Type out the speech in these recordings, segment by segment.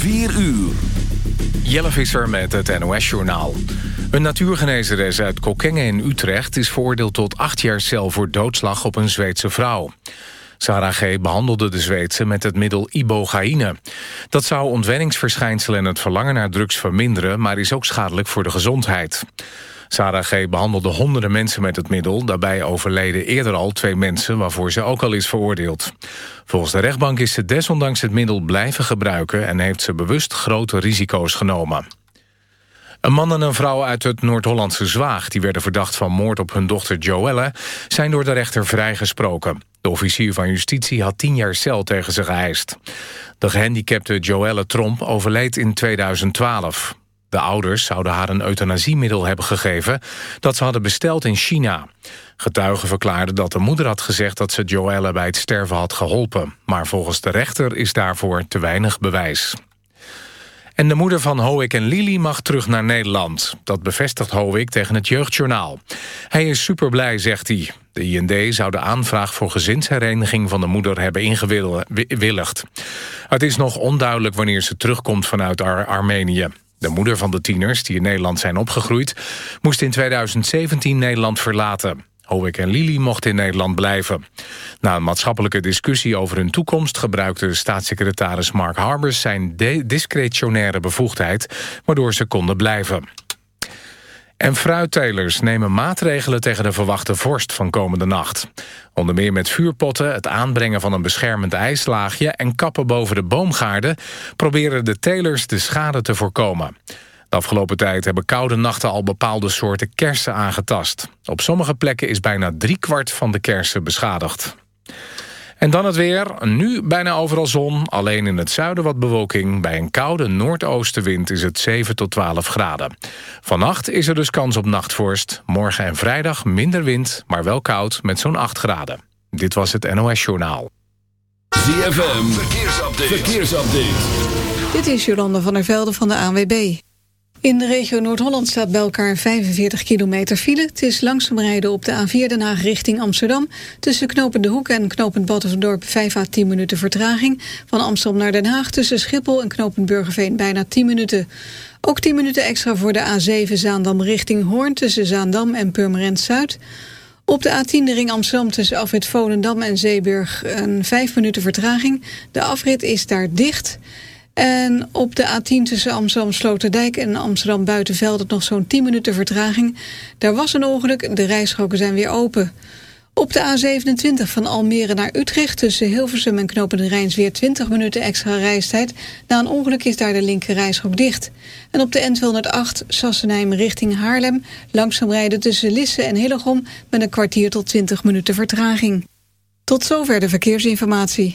4 uur. Jelle Visser met het NOS-journaal. Een natuurgenezeres uit Kokenge in Utrecht... is veroordeeld tot acht jaar cel voor doodslag op een Zweedse vrouw. Sarah G. behandelde de Zweedse met het middel ibogaïne. Dat zou ontwenningsverschijnselen en het verlangen naar drugs verminderen... maar is ook schadelijk voor de gezondheid. Sarah G. behandelde honderden mensen met het middel. Daarbij overleden eerder al twee mensen waarvoor ze ook al is veroordeeld. Volgens de rechtbank is ze desondanks het middel blijven gebruiken... en heeft ze bewust grote risico's genomen. Een man en een vrouw uit het Noord-Hollandse Zwaag... die werden verdacht van moord op hun dochter Joelle... zijn door de rechter vrijgesproken. De officier van justitie had tien jaar cel tegen ze geëist. De gehandicapte Joelle Tromp overleed in 2012. De ouders zouden haar een euthanasiemiddel hebben gegeven... dat ze hadden besteld in China. Getuigen verklaarden dat de moeder had gezegd... dat ze Joelle bij het sterven had geholpen. Maar volgens de rechter is daarvoor te weinig bewijs. En de moeder van Hoek en Lily mag terug naar Nederland. Dat bevestigt Hoek tegen het Jeugdjournaal. Hij is superblij, zegt hij. De IND zou de aanvraag voor gezinshereniging van de moeder hebben ingewilligd. Het is nog onduidelijk wanneer ze terugkomt vanuit Ar Armenië. De moeder van de tieners, die in Nederland zijn opgegroeid... moest in 2017 Nederland verlaten. Hoek en Lili mochten in Nederland blijven. Na een maatschappelijke discussie over hun toekomst... gebruikte staatssecretaris Mark Harbers zijn discretionaire bevoegdheid... waardoor ze konden blijven. En fruittelers nemen maatregelen tegen de verwachte vorst van komende nacht. Onder meer met vuurpotten, het aanbrengen van een beschermend ijslaagje... en kappen boven de boomgaarden... proberen de telers de schade te voorkomen. De afgelopen tijd hebben koude nachten al bepaalde soorten kersen aangetast. Op sommige plekken is bijna driekwart van de kersen beschadigd. En dan het weer. Nu bijna overal zon. Alleen in het zuiden wat bewolking. Bij een koude noordoostenwind is het 7 tot 12 graden. Vannacht is er dus kans op nachtvorst. Morgen en vrijdag minder wind, maar wel koud met zo'n 8 graden. Dit was het NOS Journaal. ZFM. Verkeersupdate. Verkeersupdate. Dit is Jolanda van der Velde van de ANWB. In de regio Noord-Holland staat bij elkaar 45 kilometer file. Het is langzaam rijden op de A4 Den Haag richting Amsterdam. Tussen Knopend De Hoek en Knopend Battenverdorp 5 à 10 minuten vertraging. Van Amsterdam naar Den Haag tussen Schiphol en Knopend Burgerveen bijna 10 minuten. Ook 10 minuten extra voor de A7 Zaandam richting Hoorn... tussen Zaandam en Purmerend Zuid. Op de A10 de ring Amsterdam tussen afrit Volendam en Zeeburg... een 5 minuten vertraging. De afrit is daar dicht... En op de A10 tussen Amsterdam-Sloterdijk en Amsterdam-Buitenveld... nog zo'n 10 minuten vertraging. Daar was een ongeluk, de rijstroken zijn weer open. Op de A27 van Almere naar Utrecht tussen Hilversum en Knopende Rijns weer 20 minuten extra reistijd. Na een ongeluk is daar de linker dicht. En op de N208 Sassenheim richting Haarlem langzaam rijden tussen Lisse en Hillegom met een kwartier tot 20 minuten vertraging. Tot zover de verkeersinformatie.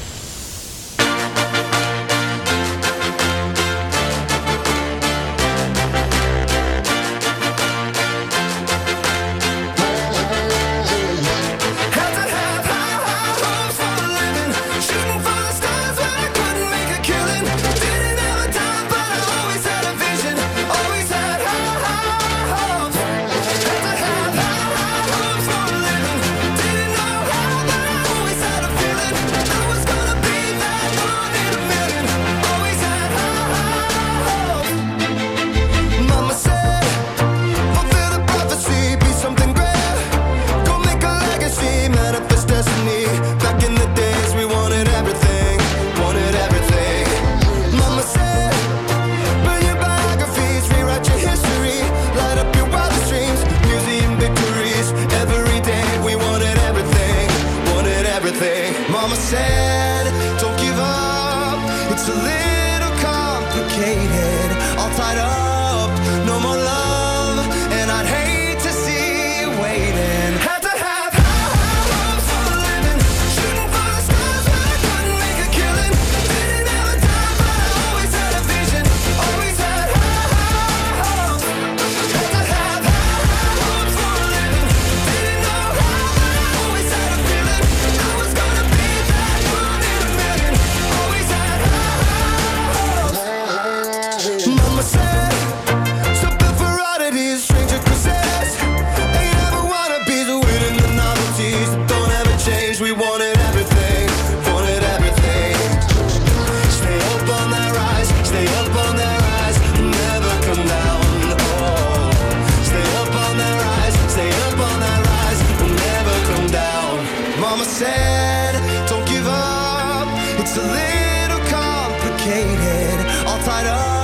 A little complicated, all tied up.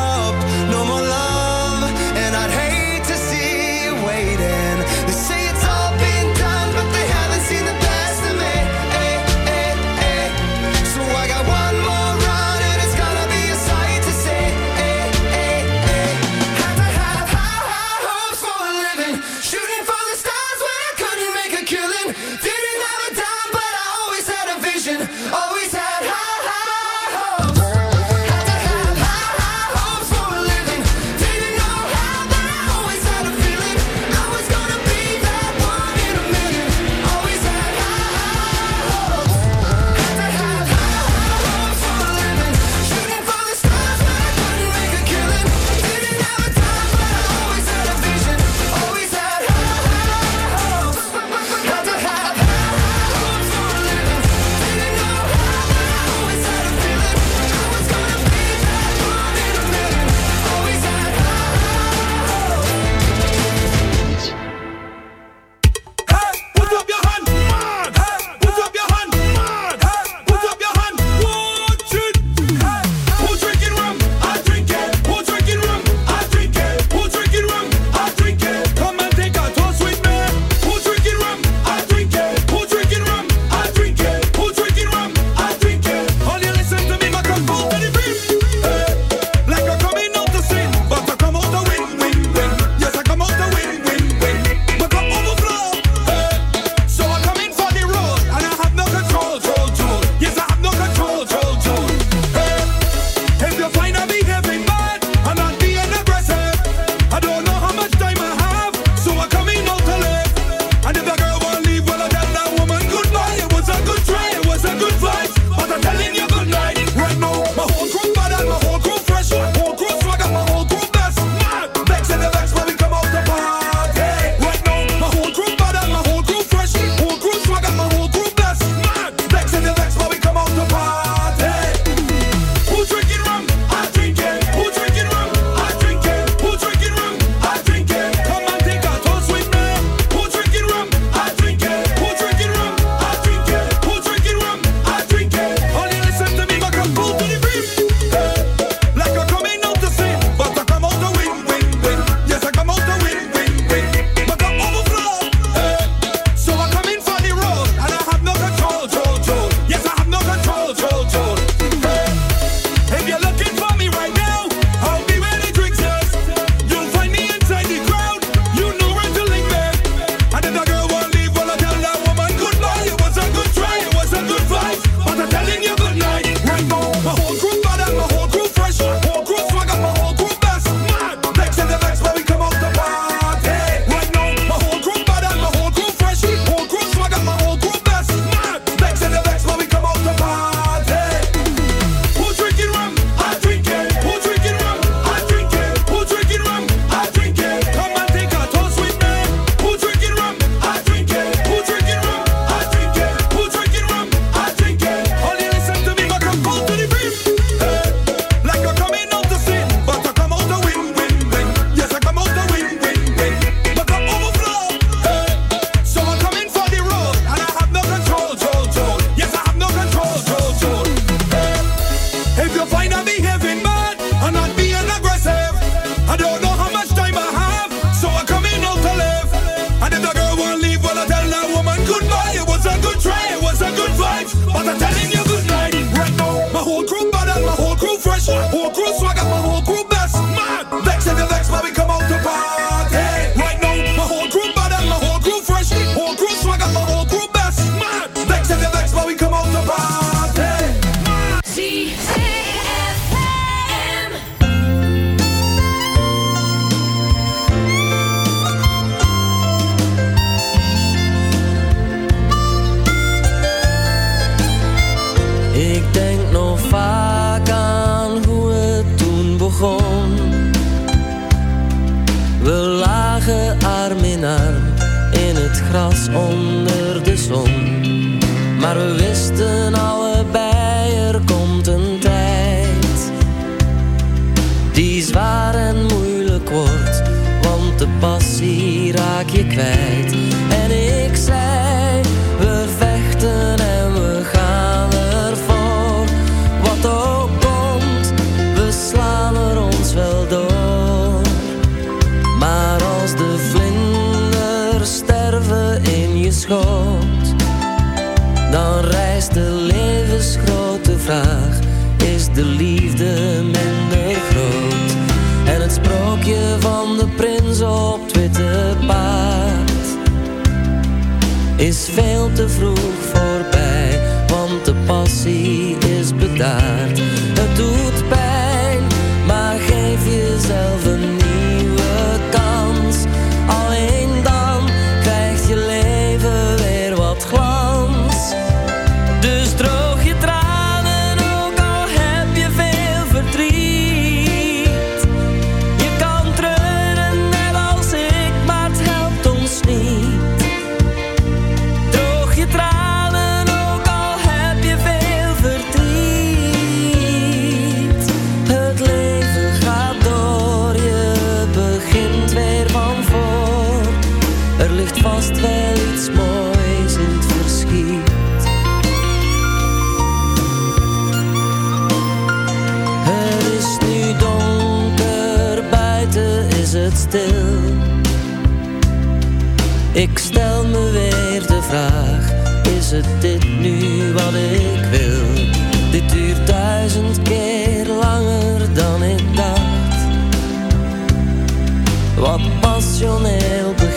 feit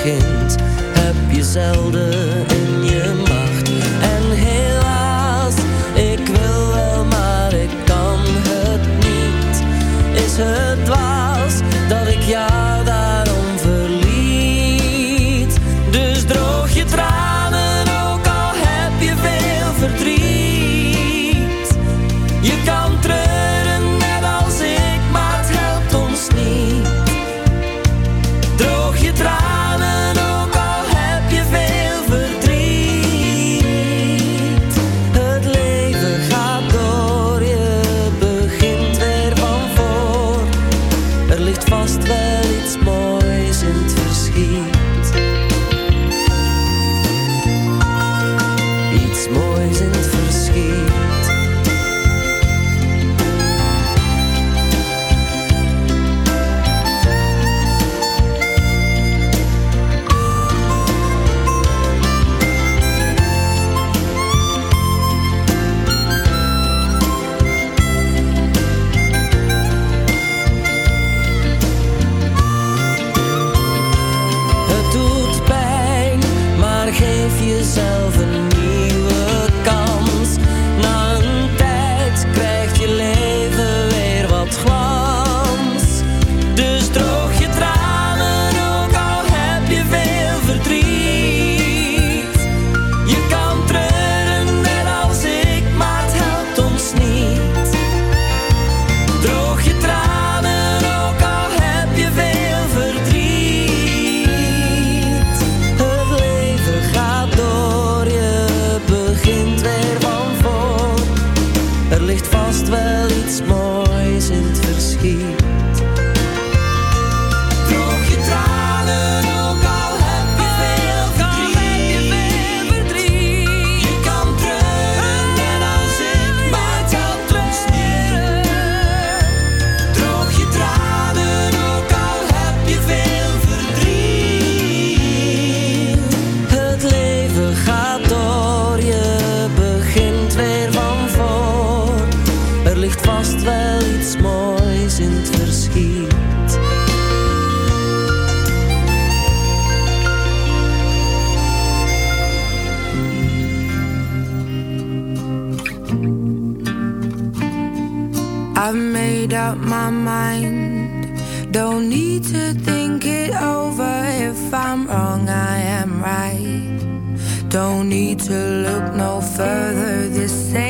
Hopkins, help your Zelda. I'm wrong, I am right. Don't need to look no further. This ain't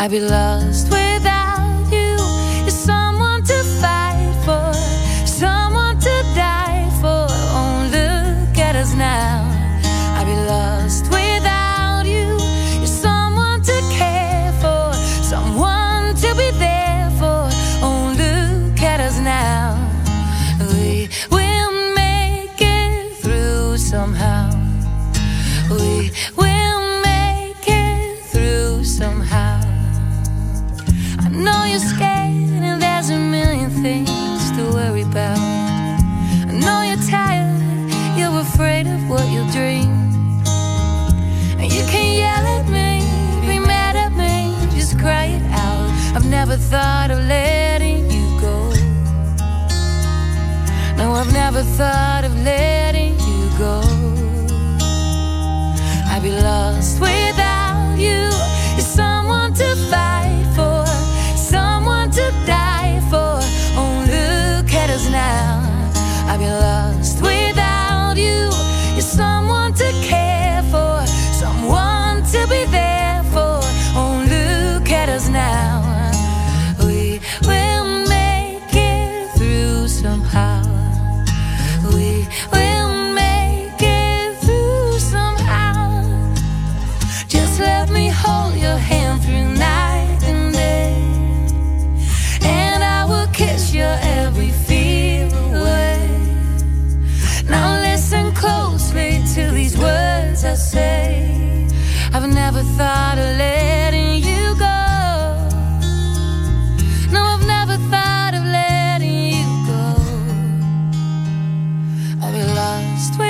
I'd be lost when twist.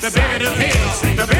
the bigger the pills, the bigger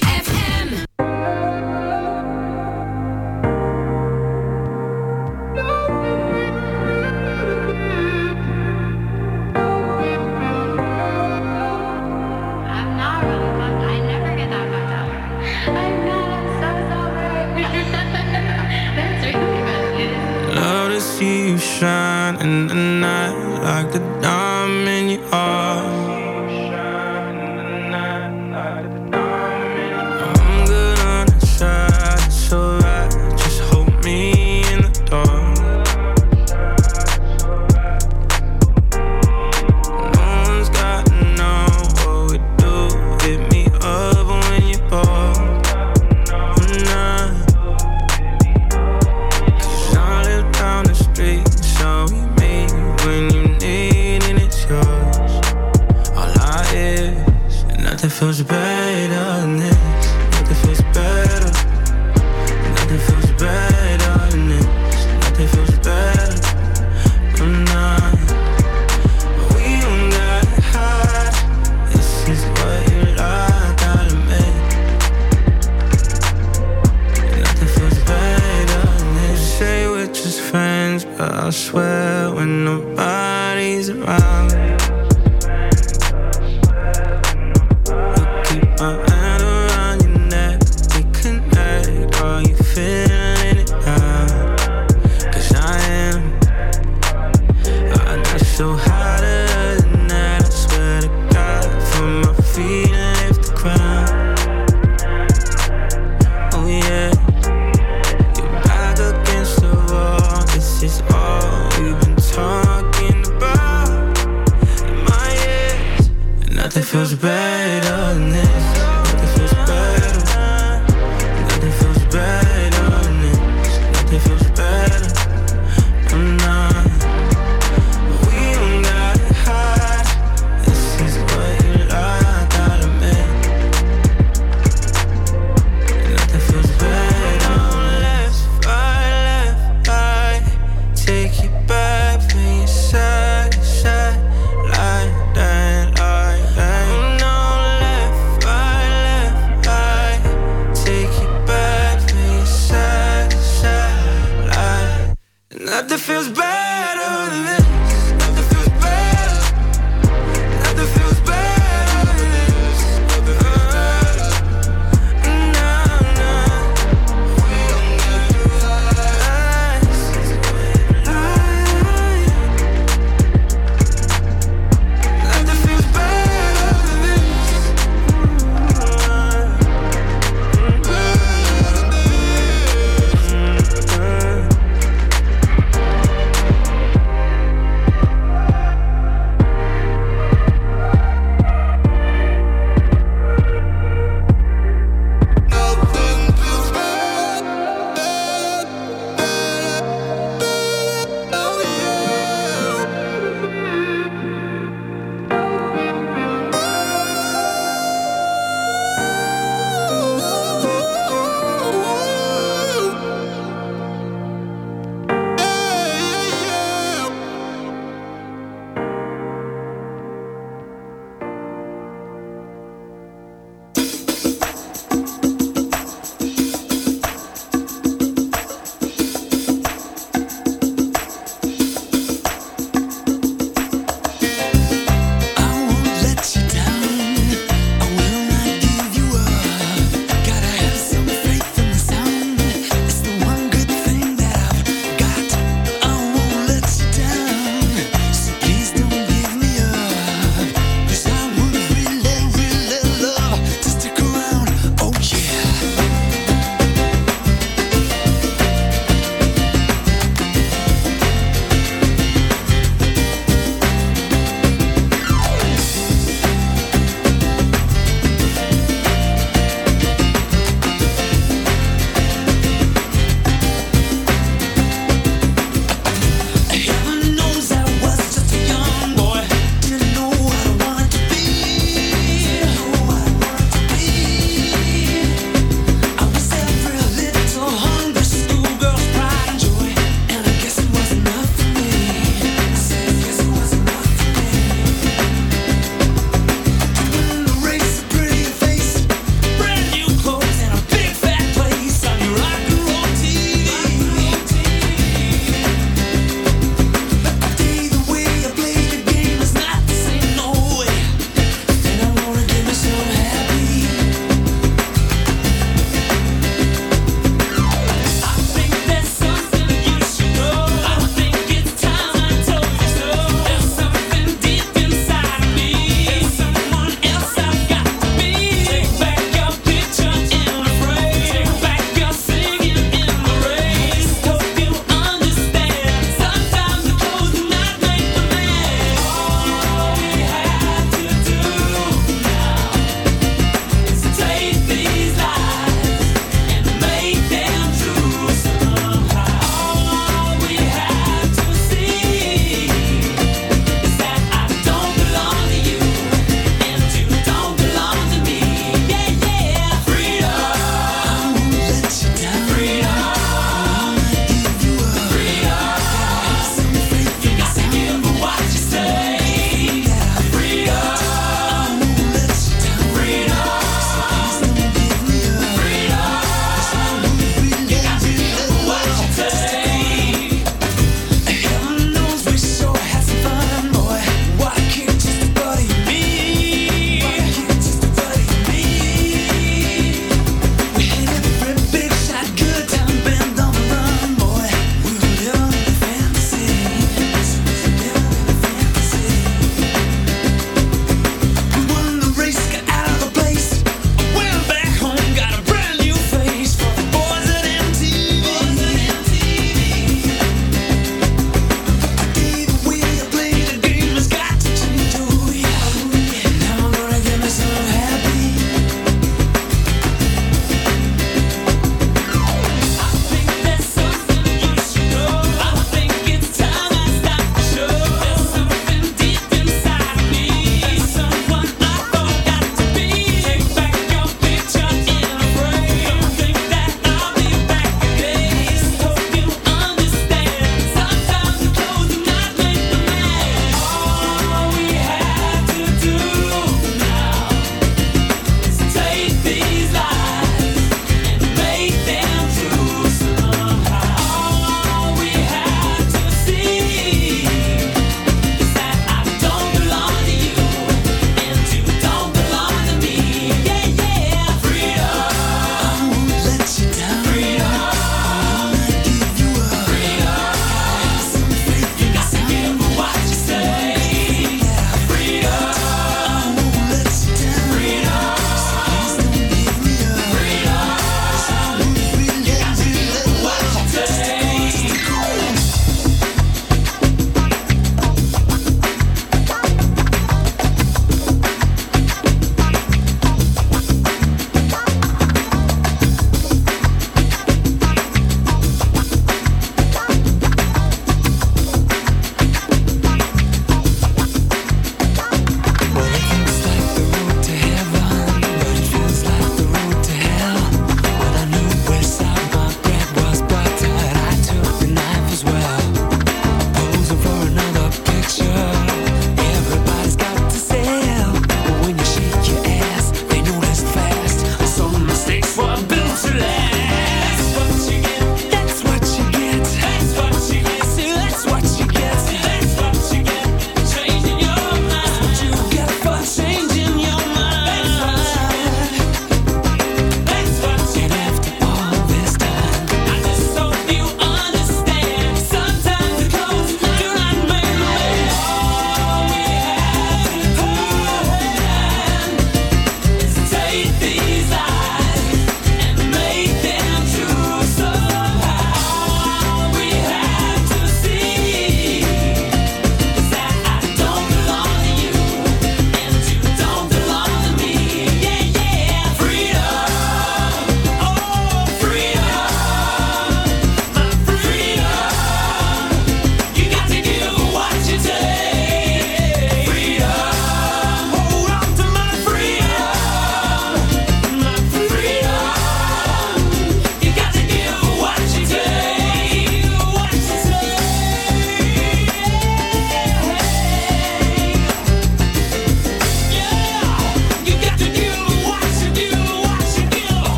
just friends, but I swear when nobody's around.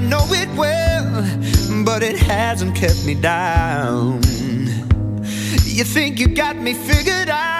I know it well, but it hasn't kept me down. You think you got me figured out?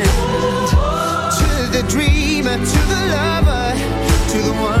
to the lover, to the one.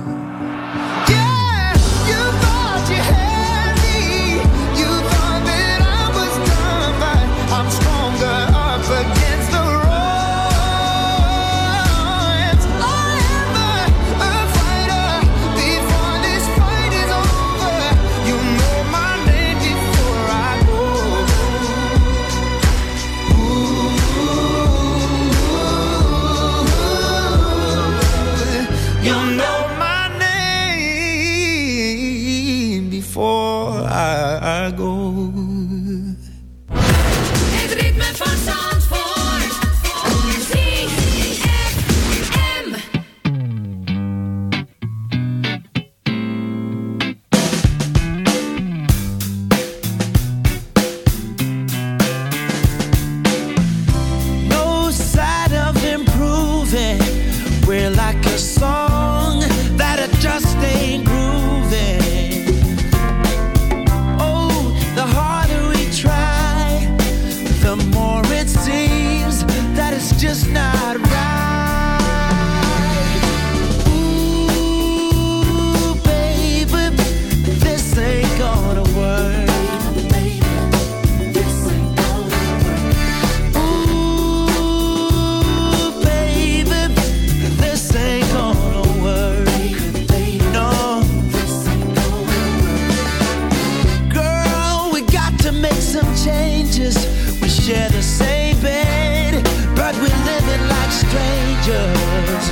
make some changes. We share the same bed, but we're living like strangers.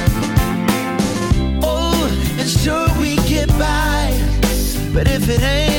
Oh, and sure we get by, but if it ain't